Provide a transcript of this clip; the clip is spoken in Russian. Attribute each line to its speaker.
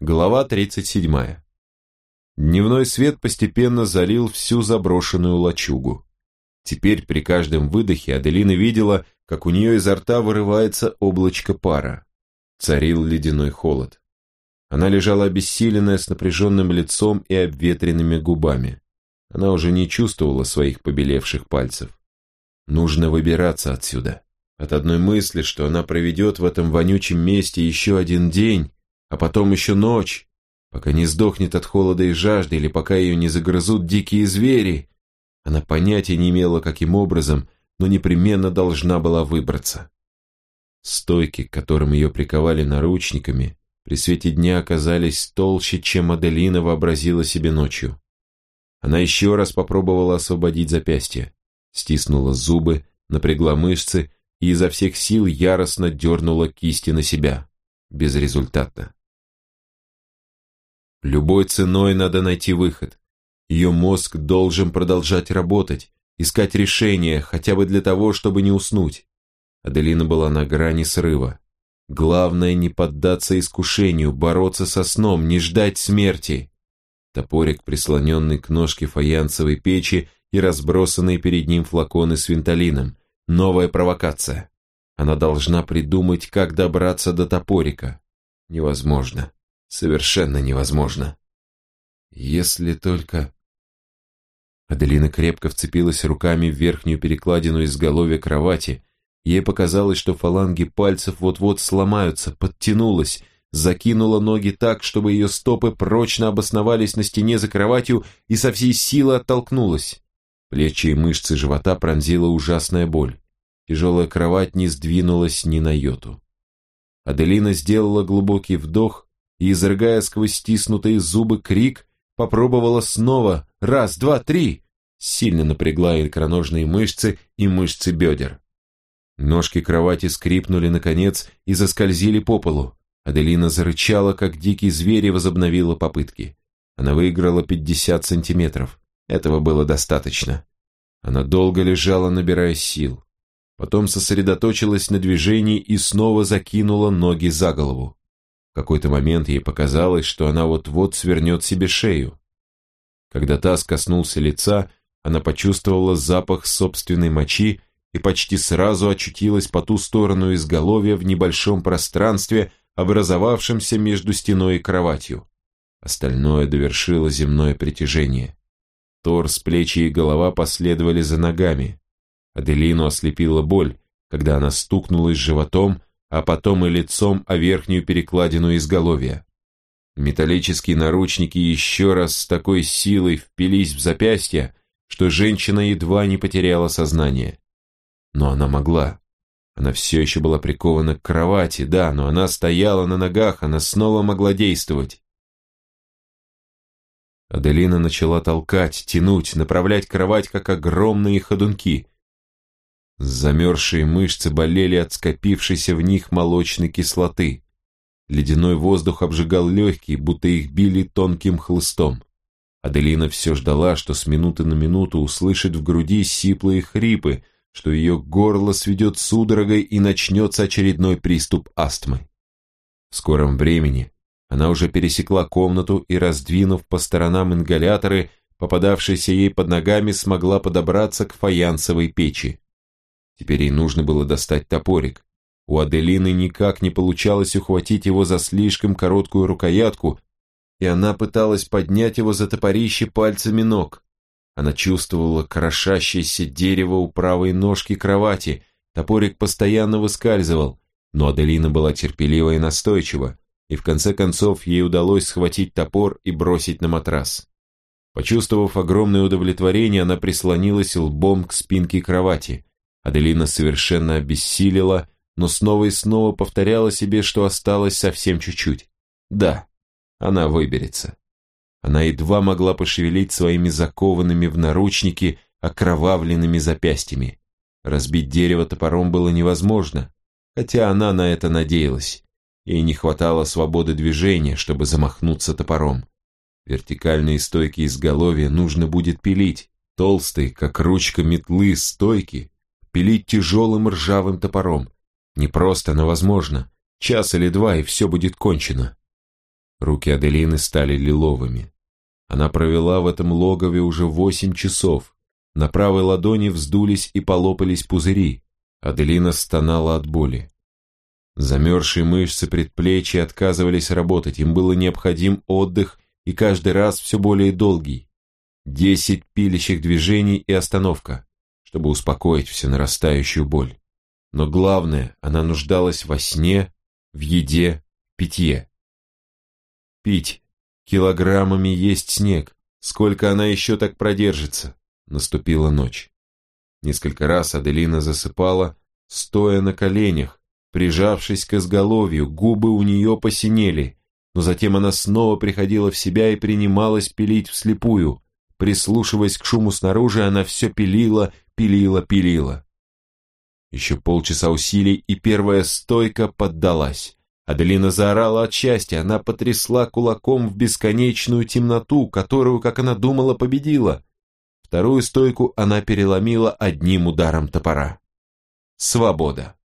Speaker 1: Глава 37. Дневной свет постепенно залил всю заброшенную лачугу. Теперь при каждом выдохе Аделина видела, как у нее изо рта вырывается облачко пара. Царил ледяной холод. Она лежала обессиленная с напряженным лицом и обветренными губами. Она уже не чувствовала своих побелевших пальцев. Нужно выбираться отсюда. От одной мысли, что она проведет в этом вонючем месте еще один день, а потом еще ночь, пока не сдохнет от холода и жажды, или пока ее не загрызут дикие звери. Она понятия не имела, каким образом, но непременно должна была выбраться. Стойки, к которым ее приковали наручниками, при свете дня оказались толще, чем Аделина вообразила себе ночью. Она еще раз попробовала освободить запястье, стиснула зубы, напрягла мышцы и изо всех сил яростно дернула кисти на себя. Безрезультатно. Любой ценой надо найти выход. Ее мозг должен продолжать работать, искать решение, хотя бы для того, чтобы не уснуть. Аделина была на грани срыва. Главное не поддаться искушению, бороться со сном, не ждать смерти. Топорик, прислоненный к ножке фаянсовой печи и разбросанные перед ним флаконы с винтолином. Новая провокация. Она должна придумать, как добраться до топорика. Невозможно. Совершенно невозможно. Если только... Аделина крепко вцепилась руками в верхнюю перекладину изголовья кровати. Ей показалось, что фаланги пальцев вот-вот сломаются, подтянулась, закинула ноги так, чтобы ее стопы прочно обосновались на стене за кроватью и со всей силы оттолкнулась. Плечи и мышцы живота пронзила ужасная боль. Тяжелая кровать не сдвинулась ни на йоту. Аделина сделала глубокий вдох и, изрыгая сквозь стиснутые зубы крик, попробовала снова, раз, два, три, сильно напрягла икроножные мышцы и мышцы бедер. Ножки кровати скрипнули наконец и заскользили по полу. Аделина зарычала, как дикий зверь и возобновила попытки. Она выиграла пятьдесят сантиметров. Этого было достаточно. Она долго лежала, набирая сил. Потом сосредоточилась на движении и снова закинула ноги за голову. Какой-то момент ей показалось, что она вот-вот свернет себе шею. Когда таз коснулся лица, она почувствовала запах собственной мочи и почти сразу очутилась по ту сторону изголовья в небольшом пространстве, образовавшемся между стеной и кроватью. Остальное довершило земное притяжение. Торс, плечи и голова последовали за ногами. Аделину ослепила боль, когда она стукнулась животом, а потом и лицом о верхнюю перекладину изголовья. Металлические наручники еще раз с такой силой впились в запястье, что женщина едва не потеряла сознание. Но она могла. Она все еще была прикована к кровати, да, но она стояла на ногах, она снова могла действовать. Аделина начала толкать, тянуть, направлять кровать, как огромные ходунки. Замерзшие мышцы болели от скопившейся в них молочной кислоты. Ледяной воздух обжигал легкие, будто их били тонким хлыстом. Аделина все ждала, что с минуты на минуту услышит в груди сиплые хрипы, что ее горло сведет судорогой и начнется очередной приступ астмы. В скором времени она уже пересекла комнату и, раздвинув по сторонам ингаляторы, попадавшиеся ей под ногами, смогла подобраться к фаянсовой печи. Теперь ей нужно было достать топорик. У Аделины никак не получалось ухватить его за слишком короткую рукоятку, и она пыталась поднять его за топорище пальцами ног. Она чувствовала крошащееся дерево у правой ножки кровати, топорик постоянно выскальзывал, но Аделина была терпелива и настойчива и в конце концов ей удалось схватить топор и бросить на матрас. Почувствовав огромное удовлетворение, она прислонилась лбом к спинке кровати. Аделина совершенно обессилила, но снова и снова повторяла себе, что осталось совсем чуть-чуть. Да, она выберется. Она едва могла пошевелить своими закованными в наручники окровавленными запястьями. Разбить дерево топором было невозможно, хотя она на это надеялась. Ей не хватало свободы движения, чтобы замахнуться топором. Вертикальные стойки изголовья нужно будет пилить, толстые, как ручка метлы, стойки, пилить тяжелым ржавым топором. Не просто, но возможно. Час или два, и все будет кончено. Руки Аделины стали лиловыми. Она провела в этом логове уже восемь часов. На правой ладони вздулись и полопались пузыри. Аделина стонала от боли. Замерзшие мышцы предплечья отказывались работать, им было необходим отдых и каждый раз все более долгий. Десять пилящих движений и остановка, чтобы успокоить всю нарастающую боль. Но главное, она нуждалась во сне, в еде, питье. Пить. Килограммами есть снег. Сколько она еще так продержится? Наступила ночь. Несколько раз Аделина засыпала, стоя на коленях, Прижавшись к изголовью, губы у нее посинели, но затем она снова приходила в себя и принималась пилить вслепую. Прислушиваясь к шуму снаружи, она все пилила, пилила, пилила. Еще полчаса усилий, и первая стойка поддалась. Аделина заорала от счастья, она потрясла кулаком в бесконечную темноту, которую, как она думала, победила. Вторую стойку она переломила одним ударом топора. Свобода.